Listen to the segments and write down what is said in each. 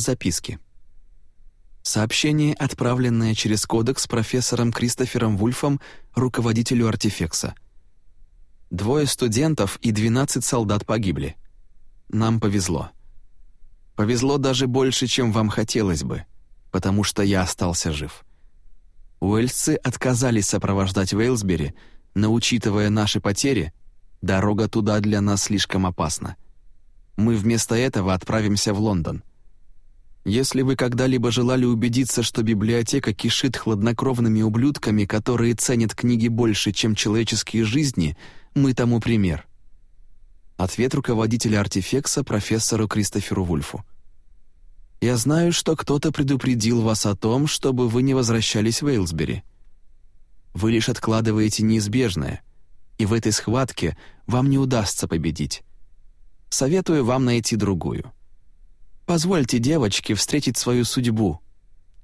Записки. Сообщение, отправленное через кодекс профессором Кристофером Вульфом, руководителю артефекса. Двое студентов и 12 солдат погибли. Нам повезло. Повезло даже больше, чем вам хотелось бы, потому что я остался жив. Уэльсцы отказались сопровождать Вейлсбери, но, учитывая наши потери, дорога туда для нас слишком опасна. Мы вместо этого отправимся в Лондон. Если вы когда-либо желали убедиться, что библиотека кишит хладнокровными ублюдками, которые ценят книги больше, чем человеческие жизни, мы тому пример. Ответ руководителя артефекса профессору Кристоферу Вульфу. «Я знаю, что кто-то предупредил вас о том, чтобы вы не возвращались в Эйлсбери. Вы лишь откладываете неизбежное, и в этой схватке вам не удастся победить. Советую вам найти другую». Позвольте девочке встретить свою судьбу,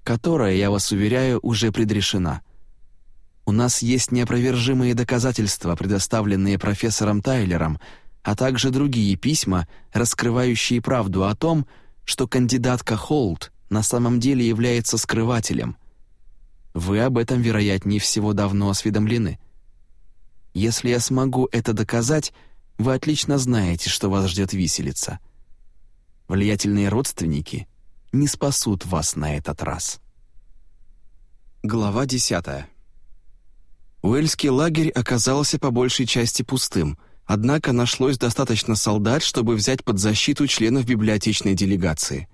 которая, я вас уверяю, уже предрешена. У нас есть неопровержимые доказательства, предоставленные профессором Тайлером, а также другие письма, раскрывающие правду о том, что кандидатка Холт на самом деле является скрывателем. Вы об этом, вероятнее всего, давно осведомлены. Если я смогу это доказать, вы отлично знаете, что вас ждет виселица — Влиятельные родственники не спасут вас на этот раз. Глава 10. Уэльский лагерь оказался по большей части пустым, однако нашлось достаточно солдат, чтобы взять под защиту членов библиотечной делегации.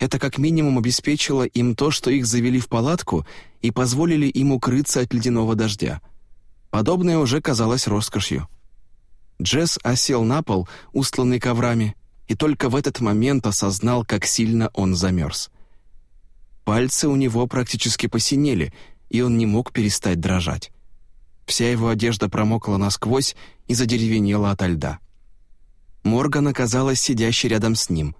Это как минимум обеспечило им то, что их завели в палатку и позволили им укрыться от ледяного дождя. Подобное уже казалось роскошью. Джесс осел на пол, устланный коврами, и только в этот момент осознал, как сильно он замерз. Пальцы у него практически посинели, и он не мог перестать дрожать. Вся его одежда промокла насквозь и задеревенела ото льда. Морган оказалась сидящей рядом с ним.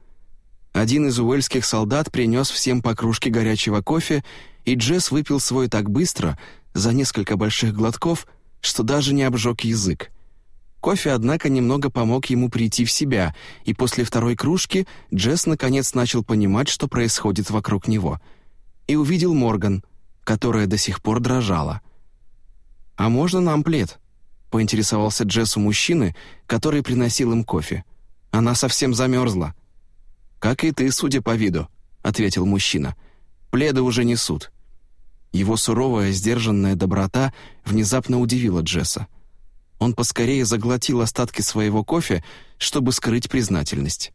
Один из уэльских солдат принес всем по кружке горячего кофе, и Джесс выпил свой так быстро, за несколько больших глотков, что даже не обжег язык. Кофе, однако, немного помог ему прийти в себя, и после второй кружки Джесс наконец начал понимать, что происходит вокруг него. И увидел Морган, которая до сих пор дрожала. «А можно нам плед?» — поинтересовался Джесс у мужчины, который приносил им кофе. «Она совсем замерзла». «Как и ты, судя по виду», — ответил мужчина. «Пледы уже несут». Его суровая, сдержанная доброта внезапно удивила Джесса. Он поскорее заглотил остатки своего кофе, чтобы скрыть признательность.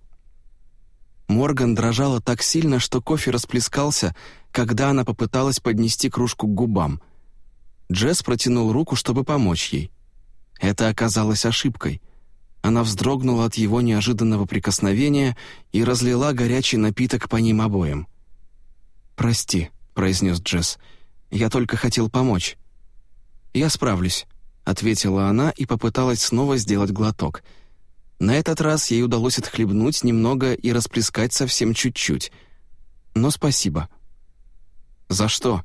Морган дрожала так сильно, что кофе расплескался, когда она попыталась поднести кружку к губам. Джесс протянул руку, чтобы помочь ей. Это оказалось ошибкой. Она вздрогнула от его неожиданного прикосновения и разлила горячий напиток по ним обоим. «Прости», — произнес Джесс, — «я только хотел помочь». «Я справлюсь», ответила она и попыталась снова сделать глоток. На этот раз ей удалось отхлебнуть немного и расплескать совсем чуть-чуть. Но спасибо. За что?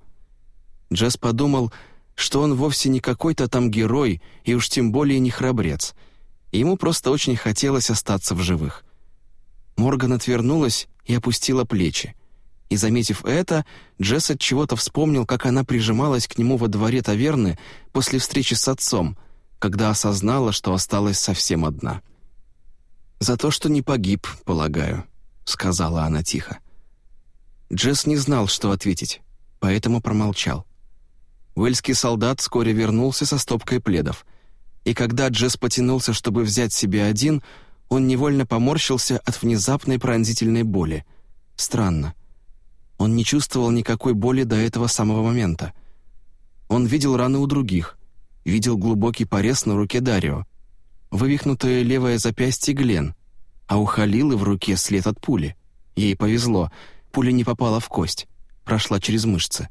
Джесс подумал, что он вовсе не какой-то там герой и уж тем более не храбрец. Ему просто очень хотелось остаться в живых. Морган отвернулась и опустила плечи. И, заметив это, Джесс от чего-то вспомнил, как она прижималась к нему во дворе таверны после встречи с отцом, когда осознала, что осталась совсем одна. «За то, что не погиб, полагаю», — сказала она тихо. Джесс не знал, что ответить, поэтому промолчал. Уэльский солдат вскоре вернулся со стопкой пледов, и когда Джесс потянулся, чтобы взять себе один, он невольно поморщился от внезапной пронзительной боли. Странно. Он не чувствовал никакой боли до этого самого момента. Он видел раны у других, видел глубокий порез на руке Дарио, вывихнутое левое запястье Глен, а у Халилы в руке след от пули. Ей повезло, пуля не попала в кость, прошла через мышцы.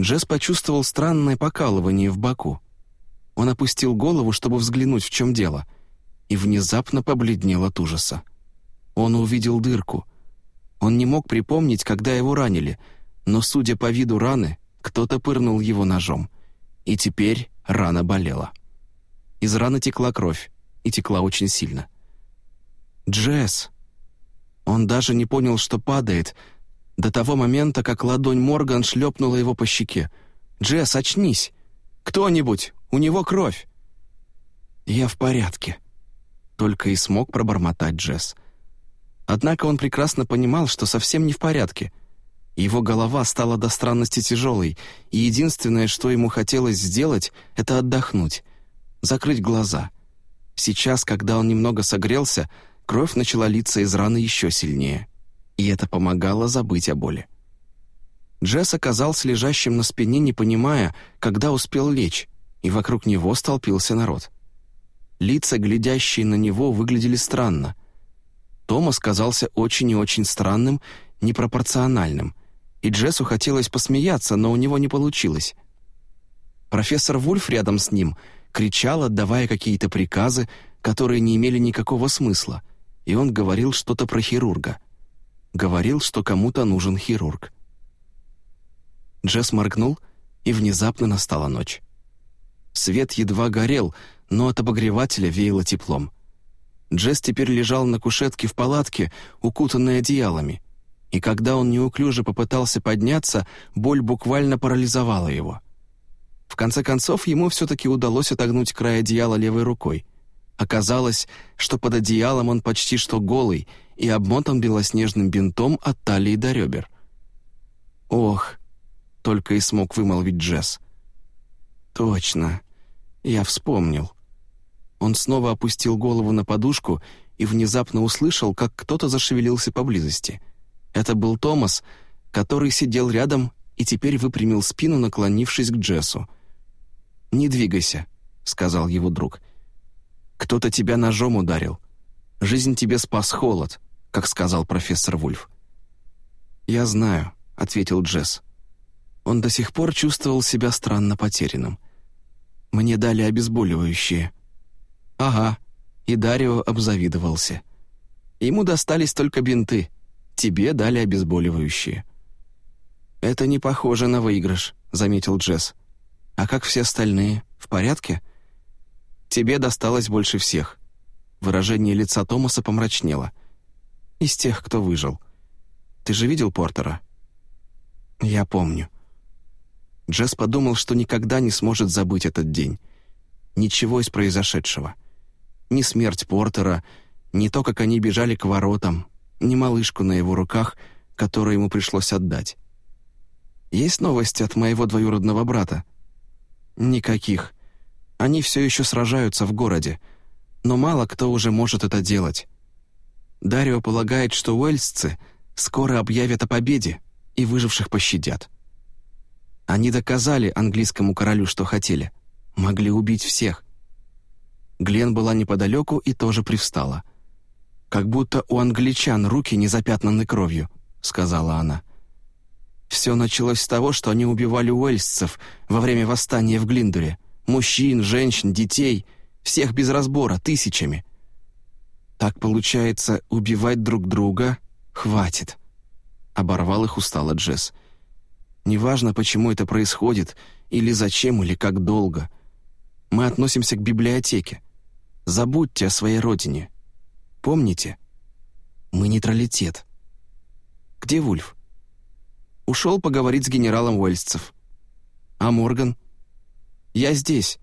Джесс почувствовал странное покалывание в боку. Он опустил голову, чтобы взглянуть, в чем дело, и внезапно побледнел от ужаса. Он увидел дырку, он не мог припомнить, когда его ранили, но, судя по виду раны, кто-то пырнул его ножом. И теперь рана болела. Из раны текла кровь, и текла очень сильно. «Джесс!» Он даже не понял, что падает, до того момента, как ладонь Морган шлепнула его по щеке. «Джесс, очнись! Кто-нибудь! У него кровь!» «Я в порядке», — только и смог пробормотать Джесс. Однако он прекрасно понимал, что совсем не в порядке. Его голова стала до странности тяжелой, и единственное, что ему хотелось сделать, это отдохнуть, закрыть глаза. Сейчас, когда он немного согрелся, кровь начала литься из раны еще сильнее, и это помогало забыть о боли. Джесс оказался лежащим на спине, не понимая, когда успел лечь, и вокруг него столпился народ. Лица, глядящие на него, выглядели странно. Томас казался очень и очень странным, непропорциональным, и Джессу хотелось посмеяться, но у него не получилось. Профессор Вульф рядом с ним кричал, отдавая какие-то приказы, которые не имели никакого смысла, и он говорил что-то про хирурга. Говорил, что кому-то нужен хирург. Джесс моргнул, и внезапно настала ночь. Свет едва горел, но от обогревателя веяло теплом. Джесс теперь лежал на кушетке в палатке, укутанной одеялами, и когда он неуклюже попытался подняться, боль буквально парализовала его. В конце концов, ему все-таки удалось отогнуть край одеяла левой рукой. Оказалось, что под одеялом он почти что голый и обмотан белоснежным бинтом от талии до ребер. «Ох!» — только и смог вымолвить Джесс. «Точно. Я вспомнил». Он снова опустил голову на подушку и внезапно услышал, как кто-то зашевелился поблизости. Это был Томас, который сидел рядом и теперь выпрямил спину, наклонившись к Джессу. «Не двигайся», — сказал его друг. «Кто-то тебя ножом ударил. Жизнь тебе спас холод», как сказал профессор Вульф. «Я знаю», — ответил Джесс. Он до сих пор чувствовал себя странно потерянным. «Мне дали обезболивающие», «Ага», и Дарио обзавидовался. Ему достались только бинты, тебе дали обезболивающие. «Это не похоже на выигрыш», — заметил Джесс. «А как все остальные? В порядке?» «Тебе досталось больше всех». Выражение лица Томаса помрачнело. «Из тех, кто выжил. Ты же видел Портера?» «Я помню». Джесс подумал, что никогда не сможет забыть этот день. Ничего из произошедшего ни смерть Портера, ни то, как они бежали к воротам, ни малышку на его руках, которую ему пришлось отдать. «Есть новости от моего двоюродного брата?» «Никаких. Они все еще сражаются в городе, но мало кто уже может это делать. Дарио полагает, что уэльсцы скоро объявят о победе и выживших пощадят. Они доказали английскому королю, что хотели. Могли убить всех. Глен была неподалеку и тоже привстала. «Как будто у англичан руки не запятнаны кровью», — сказала она. Все началось с того, что они убивали уэльсцев во время восстания в Глиндере. Мужчин, женщин, детей, всех без разбора, тысячами. Так получается, убивать друг друга хватит. Оборвал их устало Джесс. Неважно, почему это происходит, или зачем, или как долго. Мы относимся к библиотеке. Забудьте о своей родине. Помните? Мы нейтралитет. Где Вульф? Ушел поговорить с генералом Уэльсцев. А Морган? Я здесь.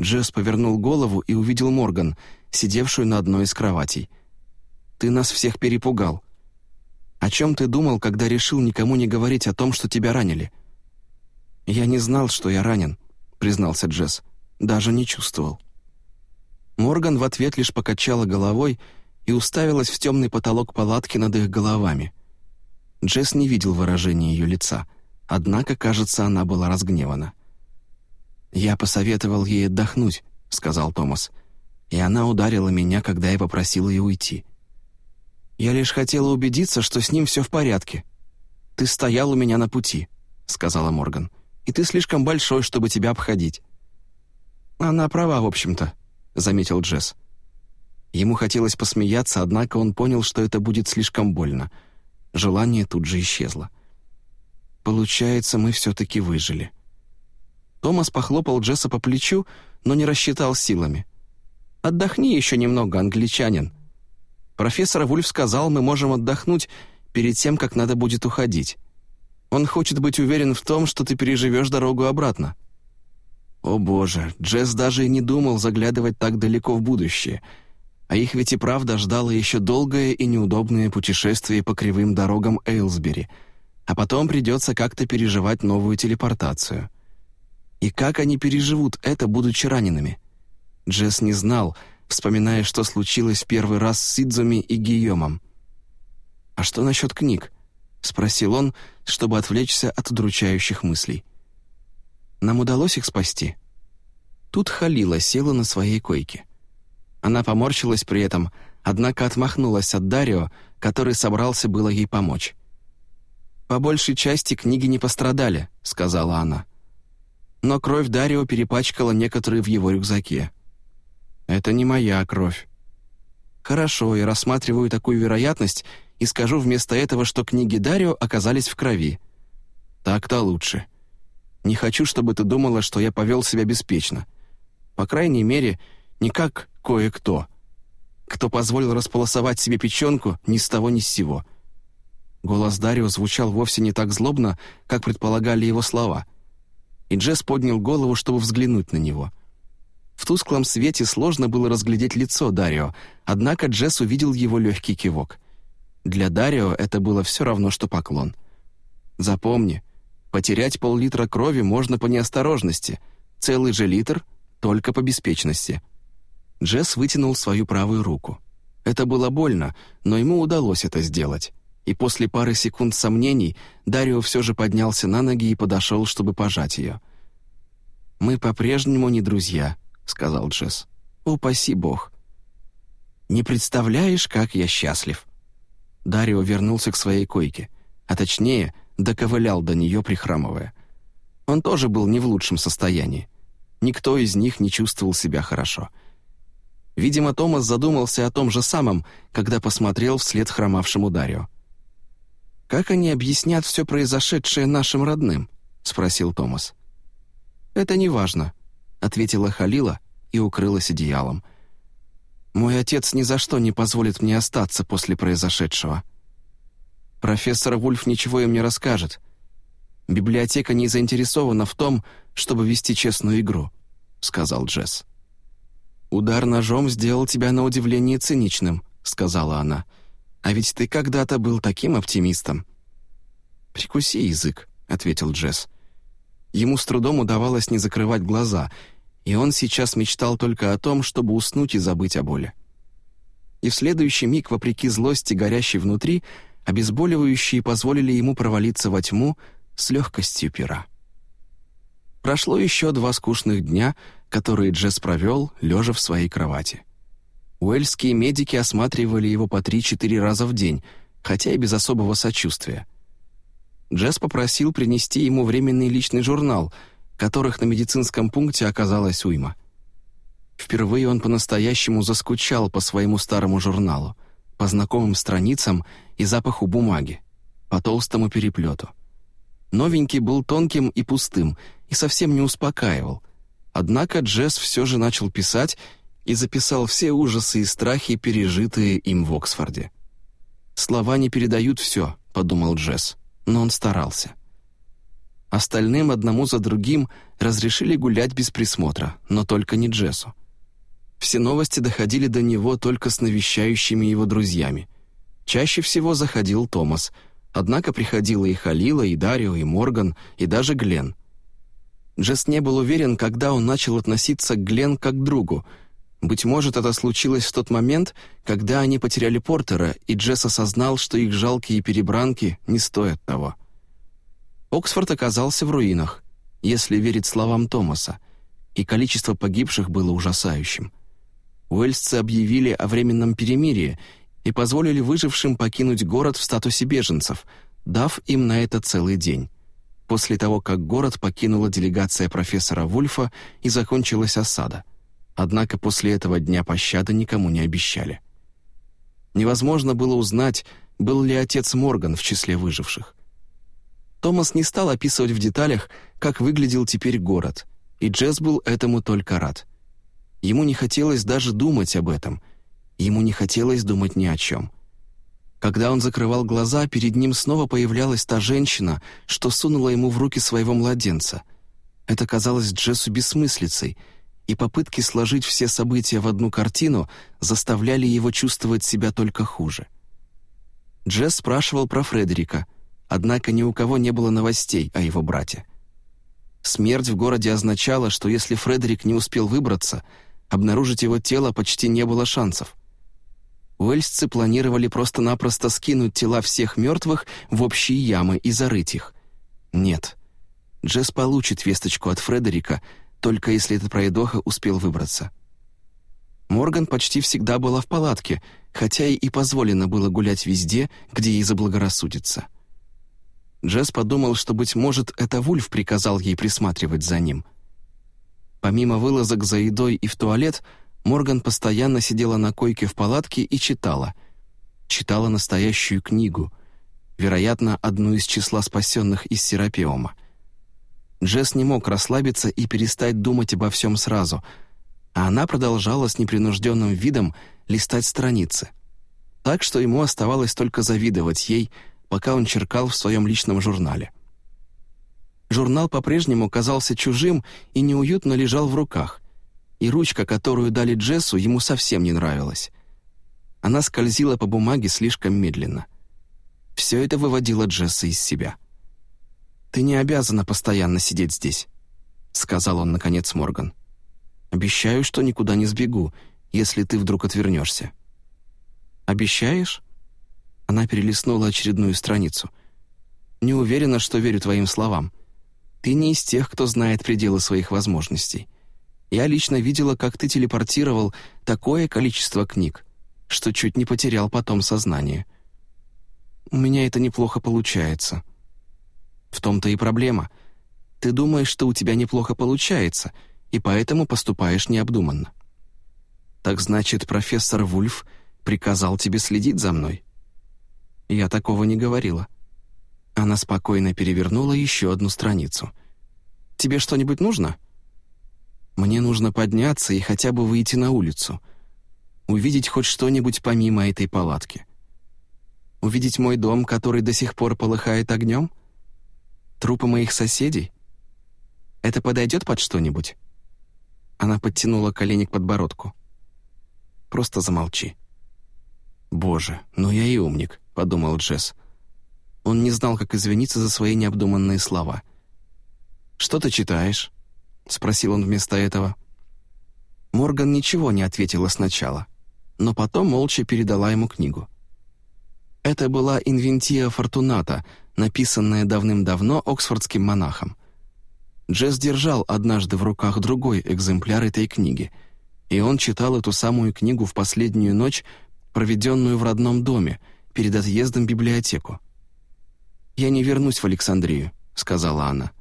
Джесс повернул голову и увидел Морган, сидевшую на одной из кроватей. «Ты нас всех перепугал. О чем ты думал, когда решил никому не говорить о том, что тебя ранили?» «Я не знал, что я ранен», — признался Джесс. «Даже не чувствовал». Морган в ответ лишь покачала головой и уставилась в темный потолок палатки над их головами. Джесс не видел выражения ее лица, однако, кажется, она была разгневана. «Я посоветовал ей отдохнуть», — сказал Томас, «и она ударила меня, когда я попросил ее уйти. Я лишь хотела убедиться, что с ним все в порядке. Ты стоял у меня на пути», — сказала Морган, «и ты слишком большой, чтобы тебя обходить». «Она права, в общем-то», заметил Джесс. Ему хотелось посмеяться, однако он понял, что это будет слишком больно. Желание тут же исчезло. «Получается, мы все-таки выжили». Томас похлопал Джесса по плечу, но не рассчитал силами. «Отдохни еще немного, англичанин». Профессор Вульф сказал, мы можем отдохнуть перед тем, как надо будет уходить. Он хочет быть уверен в том, что ты переживешь дорогу обратно». О боже, Джесс даже и не думал заглядывать так далеко в будущее. А их ведь и правда ждало еще долгое и неудобное путешествие по кривым дорогам Эйлсбери, а потом придется как-то переживать новую телепортацию. И как они переживут это, будучи ранеными? Джесс не знал, вспоминая, что случилось в первый раз с Сидзуми и Гийомом. «А что насчет книг?» — спросил он, чтобы отвлечься от удручающих мыслей. «Нам удалось их спасти?» Тут Халила села на своей койке. Она поморщилась при этом, однако отмахнулась от Дарио, который собрался было ей помочь. «По большей части книги не пострадали», — сказала она. Но кровь Дарио перепачкала некоторые в его рюкзаке. «Это не моя кровь». «Хорошо, я рассматриваю такую вероятность и скажу вместо этого, что книги Дарио оказались в крови. Так-то лучше. Не хочу, чтобы ты думала, что я повел себя беспечно. По крайней мере, не как кое-кто, кто позволил располосовать себе печенку ни с того ни с сего». Голос Дарио звучал вовсе не так злобно, как предполагали его слова. И Джесс поднял голову, чтобы взглянуть на него. В тусклом свете сложно было разглядеть лицо Дарио, однако Джесс увидел его легкий кивок. Для Дарио это было все равно, что поклон. «Запомни, потерять пол-литра крови можно по неосторожности, целый же литр — только по беспечности». Джесс вытянул свою правую руку. Это было больно, но ему удалось это сделать. И после пары секунд сомнений Дарио все же поднялся на ноги и подошел, чтобы пожать ее. «Мы по-прежнему не друзья», — сказал Джесс. «Упаси бог». «Не представляешь, как я счастлив». Дарио вернулся к своей койке, а точнее, доковылял до нее, прихрамывая. Он тоже был не в лучшем состоянии. Никто из них не чувствовал себя хорошо. Видимо, Томас задумался о том же самом, когда посмотрел вслед хромавшему Дарио. «Как они объяснят все произошедшее нашим родным?» — спросил Томас. «Это не важно. — ответила Халила и укрылась одеялом. «Мой отец ни за что не позволит мне остаться после произошедшего. Профессор Вульф ничего им не расскажет. Библиотека не заинтересована в том, чтобы вести честную игру», — сказал Джесс. «Удар ножом сделал тебя на удивление циничным», — сказала она. «А ведь ты когда-то был таким оптимистом». «Прикуси язык», — ответил Джесс. Ему с трудом удавалось не закрывать глаза, и он сейчас мечтал только о том, чтобы уснуть и забыть о боли. И в следующий миг, вопреки злости, горящей внутри, обезболивающие позволили ему провалиться во тьму с легкостью пера. Прошло еще два скучных дня, которые Джесс провел, лежа в своей кровати. Уэльские медики осматривали его по три-четыре раза в день, хотя и без особого сочувствия — Джесс попросил принести ему временный личный журнал, которых на медицинском пункте оказалось уйма. Впервые он по-настоящему заскучал по своему старому журналу, по знакомым страницам и запаху бумаги, по толстому переплету. Новенький был тонким и пустым и совсем не успокаивал. Однако Джесс все же начал писать и записал все ужасы и страхи, пережитые им в Оксфорде. «Слова не передают все», — подумал Джесс но он старался. Остальным одному за другим разрешили гулять без присмотра, но только не Джессу. Все новости доходили до него только с навещающими его друзьями. Чаще всего заходил Томас, однако приходила и Халила, и Дарио, и Морган, и даже Глен. Джесс не был уверен, когда он начал относиться к Глен как к другу. Быть может, это случилось в тот момент, когда они потеряли Портера, и Джесс осознал, что их жалкие перебранки не стоят того. Оксфорд оказался в руинах, если верить словам Томаса, и количество погибших было ужасающим. Уэльсцы объявили о временном перемирии и позволили выжившим покинуть город в статусе беженцев, дав им на это целый день. После того, как город покинула делегация профессора Вульфа и закончилась осада — Однако после этого дня пощады никому не обещали. Невозможно было узнать, был ли отец Морган в числе выживших. Томас не стал описывать в деталях, как выглядел теперь город, и Джесс был этому только рад. Ему не хотелось даже думать об этом, Ему не хотелось думать ни о чем. Когда он закрывал глаза, перед ним снова появлялась та женщина, что сунула ему в руки своего младенца. Это казалось Джессу бессмыслицей, и попытки сложить все события в одну картину заставляли его чувствовать себя только хуже. Джесс спрашивал про Фредерика, однако ни у кого не было новостей о его брате. Смерть в городе означала, что если Фредерик не успел выбраться, обнаружить его тело почти не было шансов. Уэльсцы планировали просто-напросто скинуть тела всех мертвых в общие ямы и зарыть их. Нет. Джесс получит весточку от Фредерика, только если этот пройдоха успел выбраться. Морган почти всегда была в палатке, хотя и позволено было гулять везде, где ей заблагорассудится. Джесс подумал, что, быть может, это Вульф приказал ей присматривать за ним. Помимо вылазок за едой и в туалет — Морган постоянно сидела на койке в палатке и читала. Читала настоящую книгу, вероятно, одну из числа спасенных из Серапиома. Джесс не мог расслабиться и перестать думать обо всем сразу, а она продолжала с непринужденным видом листать страницы. Так что ему оставалось только завидовать ей, пока он черкал в своем личном журнале. Журнал по-прежнему казался чужим и неуютно лежал в руках — и ручка, которую дали Джессу, ему совсем не нравилась. Она скользила по бумаге слишком медленно. Все это выводило Джесса из себя. «Ты не обязана постоянно сидеть здесь», — сказал он, наконец, Морган. «Обещаю, что никуда не сбегу, если ты вдруг отвернешься». «Обещаешь?» Она перелистнула очередную страницу. «Не уверена, что верю твоим словам. Ты не из тех, кто знает пределы своих возможностей. Я лично видела, как ты телепортировал такое количество книг, что чуть не потерял потом сознание. У меня это неплохо получается. В том-то и проблема. Ты думаешь, что у тебя неплохо получается, и поэтому поступаешь необдуманно. Так значит, профессор Вульф приказал тебе следить за мной? Я такого не говорила. Она спокойно перевернула еще одну страницу. «Тебе что-нибудь нужно?» Мне нужно подняться и хотя бы выйти на улицу. Увидеть хоть что-нибудь помимо этой палатки. Увидеть мой дом, который до сих пор полыхает огнем? Трупы моих соседей? Это подойдет под что-нибудь?» Она подтянула колени к подбородку. «Просто замолчи». «Боже, ну я и умник», — подумал Джесс. Он не знал, как извиниться за свои необдуманные слова. «Что ты читаешь?» — спросил он вместо этого. Морган ничего не ответила сначала, но потом молча передала ему книгу. Это была «Инвентия Фортуната», написанная давным-давно оксфордским монахом. Джесс держал однажды в руках другой экземпляр этой книги, и он читал эту самую книгу в последнюю ночь, проведенную в родном доме, перед отъездом в библиотеку. «Я не вернусь в Александрию», — сказала она.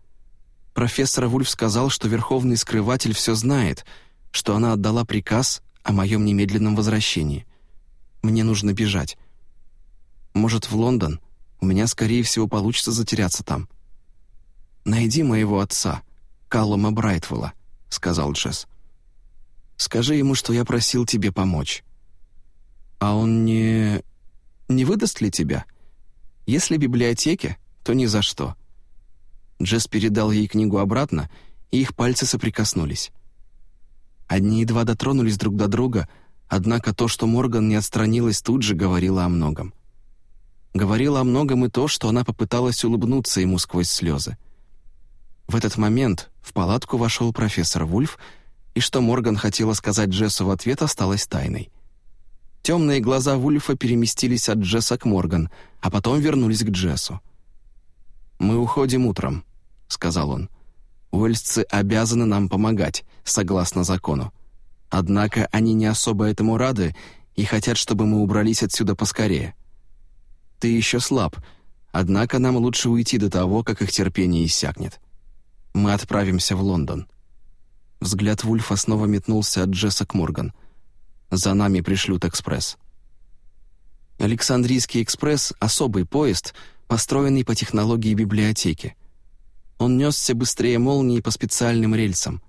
Профессор Вульф сказал, что Верховный Скрыватель все знает, что она отдала приказ о моем немедленном возвращении. Мне нужно бежать. Может, в Лондон? У меня, скорее всего, получится затеряться там. «Найди моего отца, Каллума Брайтвелла», — сказал Джесс. «Скажи ему, что я просил тебе помочь». «А он не... не выдаст ли тебя? Если библиотеке, то ни за что». Джесс передал ей книгу обратно, и их пальцы соприкоснулись. Одни едва дотронулись друг до друга, однако то, что Морган не отстранилась, тут же говорило о многом. Говорило о многом и то, что она попыталась улыбнуться ему сквозь слезы. В этот момент в палатку вошел профессор Вульф, и что Морган хотела сказать Джессу в ответ, осталось тайной. Темные глаза Вульфа переместились от Джесса к Морган, а потом вернулись к Джессу. «Мы уходим утром», — сказал он. «Уэльсцы обязаны нам помогать, согласно закону. Однако они не особо этому рады и хотят, чтобы мы убрались отсюда поскорее. Ты еще слаб, однако нам лучше уйти до того, как их терпение иссякнет. Мы отправимся в Лондон». Взгляд Вульфа снова метнулся от Джесса к Морган. «За нами пришлют экспресс». Александрийский экспресс — особый поезд — построенный по технологии библиотеки. Он несся быстрее молнии по специальным рельсам.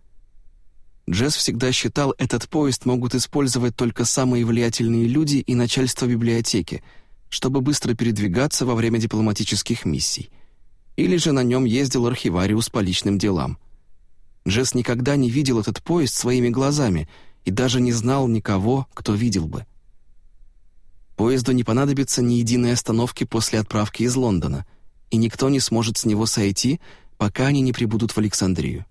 Джесс всегда считал, этот поезд могут использовать только самые влиятельные люди и начальство библиотеки, чтобы быстро передвигаться во время дипломатических миссий. Или же на нем ездил архивариус по личным делам. Джесс никогда не видел этот поезд своими глазами и даже не знал никого, кто видел бы. Поезду не понадобится ни единой остановки после отправки из Лондона, и никто не сможет с него сойти, пока они не прибудут в Александрию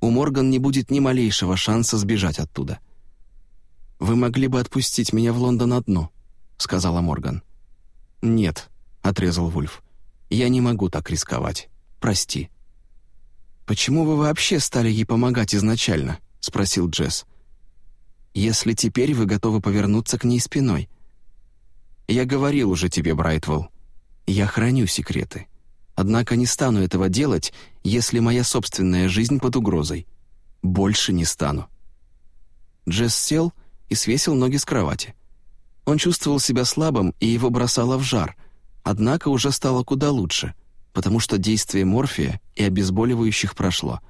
у Морган не будет ни малейшего шанса сбежать оттуда. «Вы могли бы отпустить меня в Лондон одну», — сказала Морган. «Нет», — отрезал Вульф. «Я не могу так рисковать. Прости». «Почему вы вообще стали ей помогать изначально?» — спросил Джесс. «Если теперь вы готовы повернуться к ней спиной». «Я говорил уже тебе, Брайтвелл. Я храню секреты. Однако не стану этого делать, если моя собственная жизнь под угрозой. Больше не стану». Джесс сел и свесил ноги с кровати. Он чувствовал себя слабым, и его бросало в жар, однако уже стало куда лучше, потому что действие морфия и обезболивающих прошло.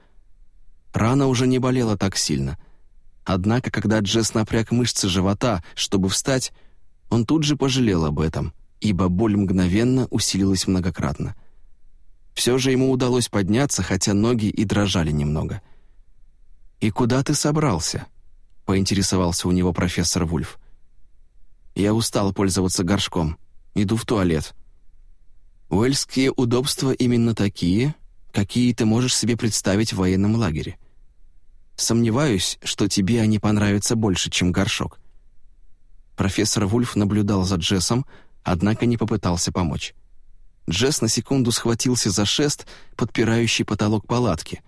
Рана уже не болела так сильно. Однако, когда Джесс напряг мышцы живота, чтобы встать, он тут же пожалел об этом, ибо боль мгновенно усилилась многократно. Все же ему удалось подняться, хотя ноги и дрожали немного. «И куда ты собрался?» — поинтересовался у него профессор Вульф. «Я устал пользоваться горшком. Иду в туалет». «Уэльские удобства именно такие, какие ты можешь себе представить в военном лагере. Сомневаюсь, что тебе они понравятся больше, чем горшок». Профессор Вульф наблюдал за Джессом, однако не попытался помочь. Джесс на секунду схватился за шест, подпирающий потолок палатки.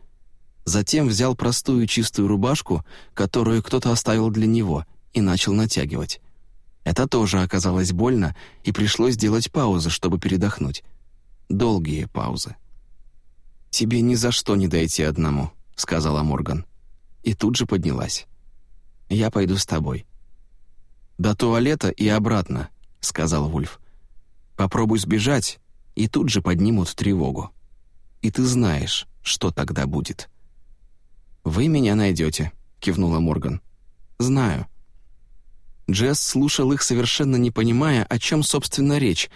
Затем взял простую чистую рубашку, которую кто-то оставил для него, и начал натягивать. Это тоже оказалось больно, и пришлось делать паузы, чтобы передохнуть. Долгие паузы. «Тебе ни за что не дойти одному», — сказала Морган. И тут же поднялась. «Я пойду с тобой». «До туалета и обратно», — сказал Вульф. «Попробуй сбежать, и тут же поднимут тревогу. И ты знаешь, что тогда будет. «Вы меня найдете», — кивнула Морган. «Знаю». Джесс слушал их, совершенно не понимая, о чем, собственно, речь,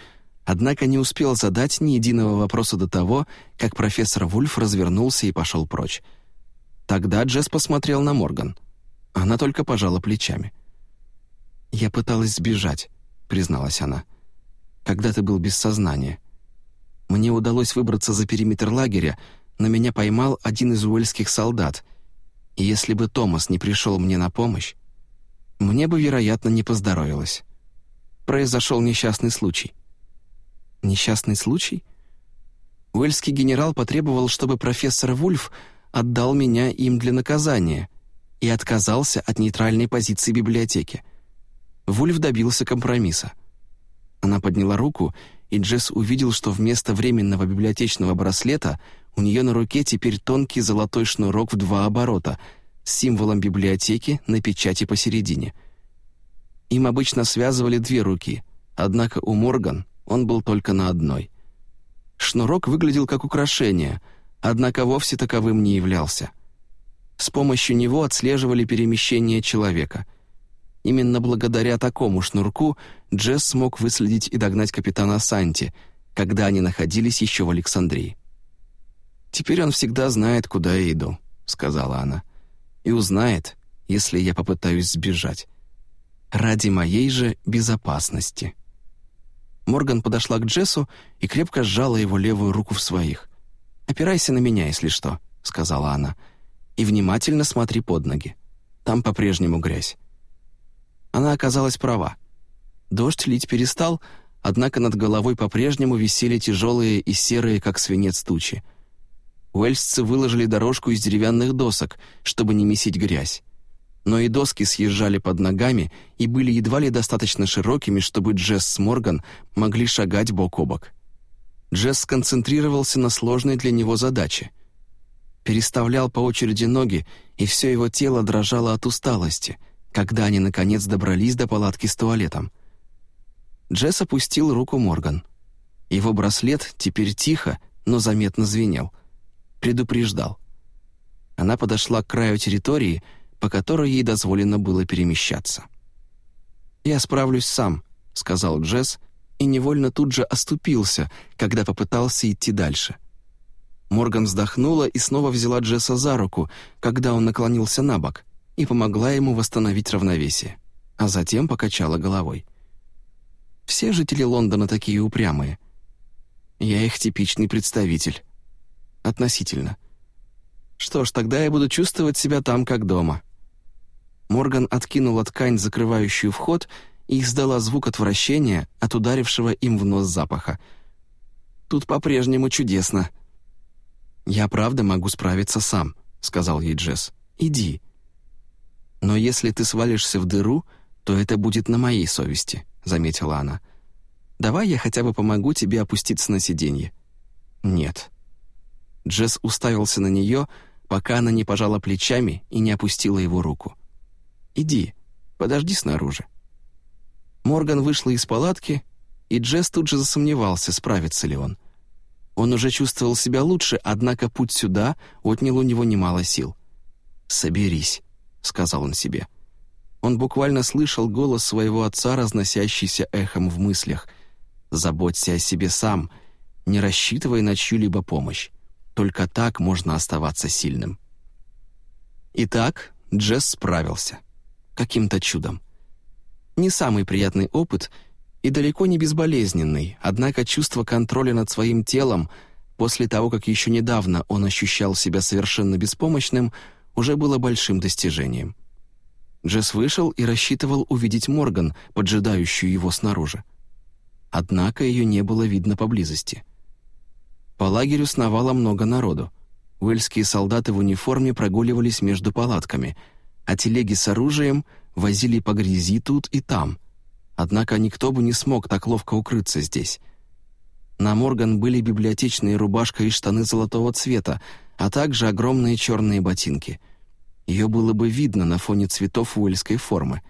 однако не успел задать ни единого вопроса до того, как профессор Вульф развернулся и пошел прочь. Тогда Джесс посмотрел на Морган. Она только пожала плечами. «Я пыталась сбежать», — призналась она. «Когда ты был без сознания. Мне удалось выбраться за периметр лагеря, но меня поймал один из уэльских солдат. И если бы Томас не пришел мне на помощь, мне бы, вероятно, не поздоровилось. Произошел несчастный случай. Несчастный случай? Уэльский генерал потребовал, чтобы профессор Вульф отдал меня им для наказания и отказался от нейтральной позиции библиотеки. Вульф добился компромисса. Она подняла руку и Джесс увидел, что вместо временного библиотечного браслета у нее на руке теперь тонкий золотой шнурок в два оборота с символом библиотеки на печати посередине. Им обычно связывали две руки, однако у Морган он был только на одной. Шнурок выглядел как украшение, однако вовсе таковым не являлся. С помощью него отслеживали перемещение человека — Именно благодаря такому шнурку Джесс смог выследить и догнать капитана Санти, когда они находились еще в Александрии. «Теперь он всегда знает, куда я иду», — сказала она. «И узнает, если я попытаюсь сбежать. Ради моей же безопасности». Морган подошла к Джессу и крепко сжала его левую руку в своих. «Опирайся на меня, если что», — сказала она. «И внимательно смотри под ноги. Там по-прежнему грязь. Она оказалась права. Дождь лить перестал, однако над головой по-прежнему висели тяжелые и серые, как свинец, тучи. Уэльсцы выложили дорожку из деревянных досок, чтобы не месить грязь. Но и доски съезжали под ногами и были едва ли достаточно широкими, чтобы Джесс с Морган могли шагать бок о бок. Джесс сконцентрировался на сложной для него задаче. Переставлял по очереди ноги, и все его тело дрожало от усталости — когда они, наконец, добрались до палатки с туалетом. Джесс опустил руку Морган. Его браслет теперь тихо, но заметно звенел. Предупреждал. Она подошла к краю территории, по которой ей дозволено было перемещаться. «Я справлюсь сам», — сказал Джесс, и невольно тут же оступился, когда попытался идти дальше. Морган вздохнула и снова взяла Джесса за руку, когда он наклонился на бок, и помогла ему восстановить равновесие, а затем покачала головой. «Все жители Лондона такие упрямые. Я их типичный представитель. Относительно. Что ж, тогда я буду чувствовать себя там, как дома». Морган откинула ткань, закрывающую вход, и издала звук отвращения от ударившего им в нос запаха. «Тут по-прежнему чудесно». «Я правда могу справиться сам», — сказал ей Джесс. «Иди». «Но если ты свалишься в дыру, то это будет на моей совести», — заметила она. «Давай я хотя бы помогу тебе опуститься на сиденье». «Нет». Джесс уставился на нее, пока она не пожала плечами и не опустила его руку. «Иди, подожди снаружи». Морган вышла из палатки, и Джесс тут же засомневался, справится ли он. Он уже чувствовал себя лучше, однако путь сюда отнял у него немало сил. «Соберись», — сказал он себе. Он буквально слышал голос своего отца, разносящийся эхом в мыслях. «Заботься о себе сам, не рассчитывай на чью-либо помощь. Только так можно оставаться сильным». Итак, Джесс справился. Каким-то чудом. Не самый приятный опыт и далеко не безболезненный, однако чувство контроля над своим телом после того, как еще недавно он ощущал себя совершенно беспомощным, уже было большим достижением. Джесс вышел и рассчитывал увидеть Морган, поджидающую его снаружи. Однако ее не было видно поблизости. По лагерю сновало много народу. Уэльские солдаты в униформе прогуливались между палатками, а телеги с оружием возили по грязи тут и там. Однако никто бы не смог так ловко укрыться здесь. На Морган были библиотечные рубашка и штаны золотого цвета, а также огромные черные ботинки. Ее было бы видно на фоне цветов уэльской формы.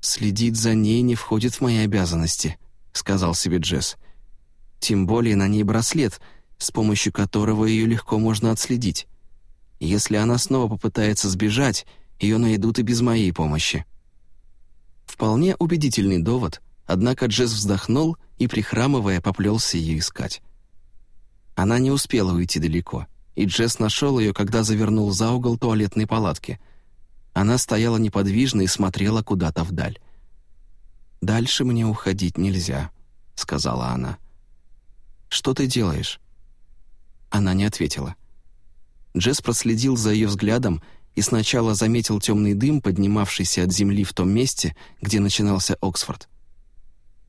«Следить за ней не входит в мои обязанности», — сказал себе Джесс. «Тем более на ней браслет, с помощью которого ее легко можно отследить. Если она снова попытается сбежать, ее найдут и без моей помощи». Вполне убедительный довод, однако Джесс вздохнул и, прихрамывая, поплелся ее искать. Она не успела уйти далеко, и Джесс нашел ее, когда завернул за угол туалетной палатки. Она стояла неподвижно и смотрела куда-то вдаль. «Дальше мне уходить нельзя», — сказала она. «Что ты делаешь?» Она не ответила. Джесс проследил за ее взглядом и сначала заметил темный дым, поднимавшийся от земли в том месте, где начинался Оксфорд.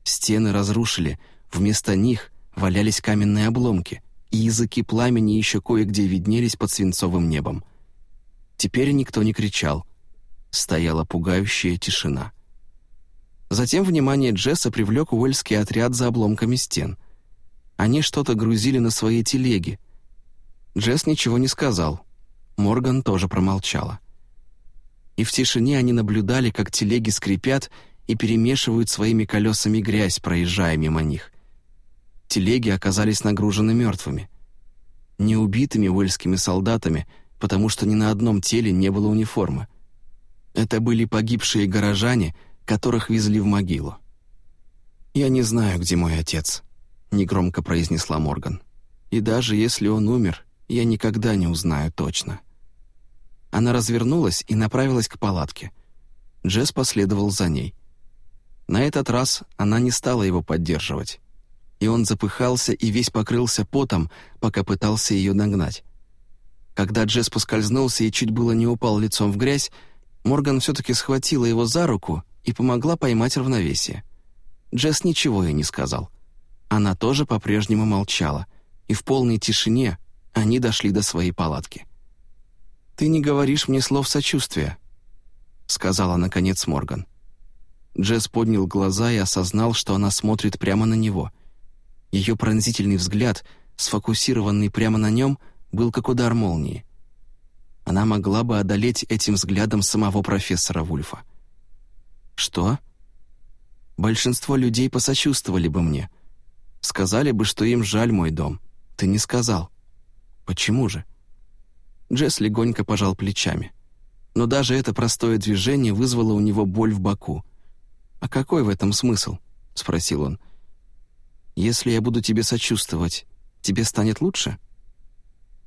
Стены разрушили, вместо них валялись каменные обломки, и языки пламени еще кое-где виднелись под свинцовым небом. Теперь никто не кричал. Стояла пугающая тишина. Затем внимание Джесса привлек уэльский отряд за обломками стен. Они что-то грузили на свои телеги. Джесс ничего не сказал, Морган тоже промолчала. И в тишине они наблюдали, как телеги скрипят и перемешивают своими колесами грязь, проезжая мимо них. Телеги оказались нагружены мертвыми. Не убитыми уэльскими солдатами, потому что ни на одном теле не было униформы. Это были погибшие горожане, которых везли в могилу. «Я не знаю, где мой отец», — негромко произнесла Морган. «И даже если он умер, я никогда не узнаю точно». Она развернулась и направилась к палатке. Джесс последовал за ней. На этот раз она не стала его поддерживать. И он запыхался и весь покрылся потом, пока пытался ее нагнать. Когда Джесс поскользнулся и чуть было не упал лицом в грязь, Морган все-таки схватила его за руку и помогла поймать равновесие. Джесс ничего ей не сказал. Она тоже по-прежнему молчала, и в полной тишине они дошли до своей палатки. «Ты не говоришь мне слов сочувствия», — сказала, наконец, Морган. Джесс поднял глаза и осознал, что она смотрит прямо на него. Ее пронзительный взгляд, сфокусированный прямо на нем, был как удар молнии. Она могла бы одолеть этим взглядом самого профессора Вульфа. «Что?» «Большинство людей посочувствовали бы мне. Сказали бы, что им жаль мой дом. Ты не сказал. Почему же?» Джесс легонько пожал плечами. но даже это простое движение вызвало у него боль в боку. «А какой в этом смысл?» — спросил он. «Если я буду тебе сочувствовать, тебе станет лучше?»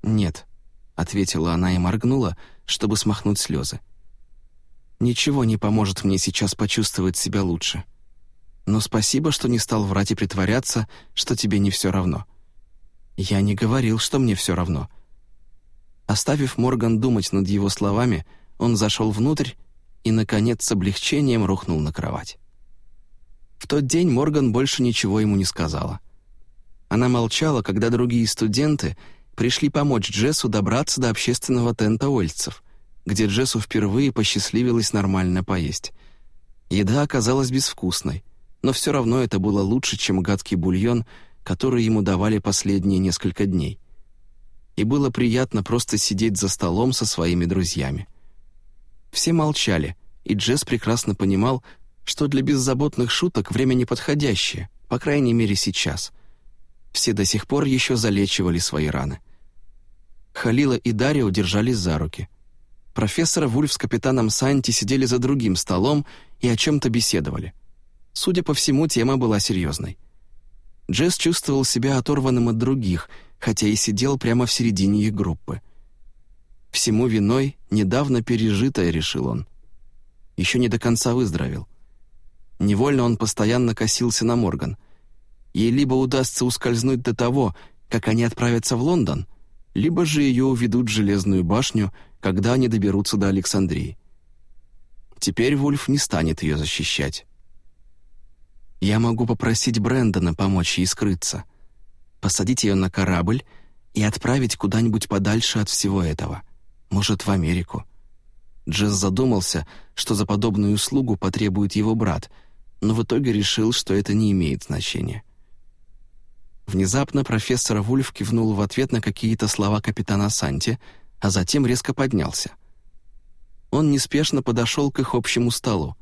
«Нет», — ответила она и моргнула, чтобы смахнуть слезы. «Ничего не поможет мне сейчас почувствовать себя лучше. Но спасибо, что не стал врать и притворяться, что тебе не все равно». «Я не говорил, что мне все равно». Оставив Морган думать над его словами, он зашел внутрь и, наконец, с облегчением рухнул на кровать. В тот день Морган больше ничего ему не сказала. Она молчала, когда другие студенты пришли помочь Джессу добраться до общественного тента Уэльцев, где Джессу впервые посчастливилось нормально поесть. Еда оказалась безвкусной, но все равно это было лучше, чем гадкий бульон, который ему давали последние несколько дней. И было приятно просто сидеть за столом со своими друзьями. Все молчали, и Джесс прекрасно понимал, что для беззаботных шуток время неподходящее, по крайней мере сейчас. Все до сих пор еще залечивали свои раны. Халила и Дарио держались за руки. Профессор Вульф с капитаном Санти сидели за другим столом и о чем-то беседовали. Судя по всему, тема была серьезной. Джесс чувствовал себя оторванным от других, хотя и сидел прямо в середине их группы. Всему виной недавно пережитое, решил он. Еще не до конца выздоровел. Невольно он постоянно косился на Морган. Ей либо удастся ускользнуть до того, как они отправятся в Лондон, либо же ее уведут в Железную башню, когда они доберутся до Александрии. Теперь Вульф не станет ее защищать. «Я могу попросить Брэндона помочь ей скрыться, посадить ее на корабль и отправить куда-нибудь подальше от всего этого. Может, в Америку». Джесс задумался, что за подобную услугу потребует его брат — но в итоге решил, что это не имеет значения. Внезапно профессор Вульф кивнул в ответ на какие-то слова капитана Санти, а затем резко поднялся. Он неспешно подошел к их общему столу.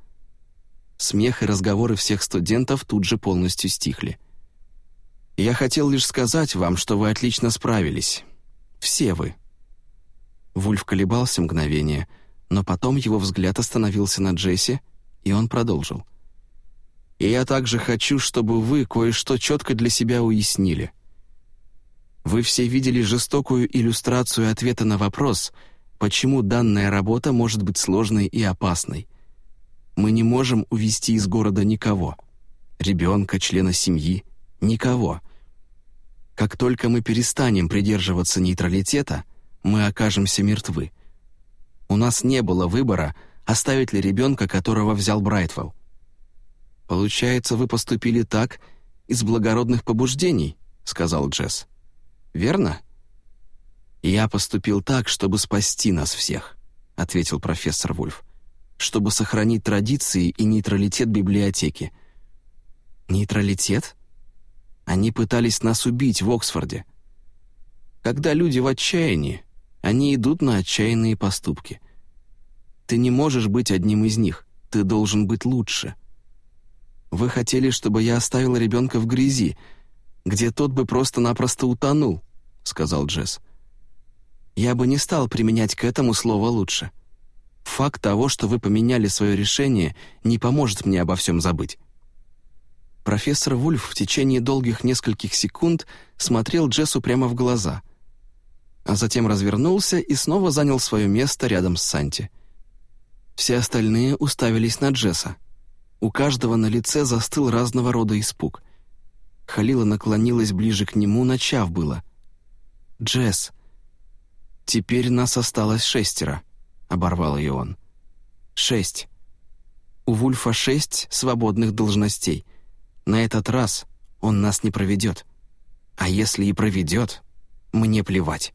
Смех и разговоры всех студентов тут же полностью стихли. «Я хотел лишь сказать вам, что вы отлично справились. Все вы». Вульф колебался мгновение, но потом его взгляд остановился на Джесси, и он продолжил — и я также хочу, чтобы вы кое-что четко для себя уяснили. Вы все видели жестокую иллюстрацию ответа на вопрос, почему данная работа может быть сложной и опасной. Мы не можем увести из города никого. Ребенка, члена семьи, никого. Как только мы перестанем придерживаться нейтралитета, мы окажемся мертвы. У нас не было выбора, оставить ли ребенка, которого взял Брайтвелл. «Получается, вы поступили так из благородных побуждений», — сказал Джесс. «Верно?» «Я поступил так, чтобы спасти нас всех», — ответил профессор Вульф, «чтобы сохранить традиции и нейтралитет библиотеки». «Нейтралитет?» Они пытались нас убить в Оксфорде. Когда люди в отчаянии, они идут на отчаянные поступки. Ты не можешь быть одним из них, ты должен быть лучше». Вы хотели, чтобы я оставила ребенка в грязи, где тот бы просто-напросто утонул», — сказал Джесс. «Я бы не стал применять к этому слово лучше. Факт того, что вы поменяли свое решение, не поможет мне обо всем забыть». Профессор Вульф в течение долгих нескольких секунд смотрел Джессу прямо в глаза, а затем развернулся и снова занял свое место рядом с Санти. Все остальные уставились на Джесса. У каждого на лице застыл разного рода испуг. Халила наклонилась ближе к нему, начав было. «Джесс, теперь нас осталось шестеро», — оборвал ее он. «Шесть. У Вульфа шесть свободных должностей. На этот раз он нас не проведет. А если и проведет, мне плевать».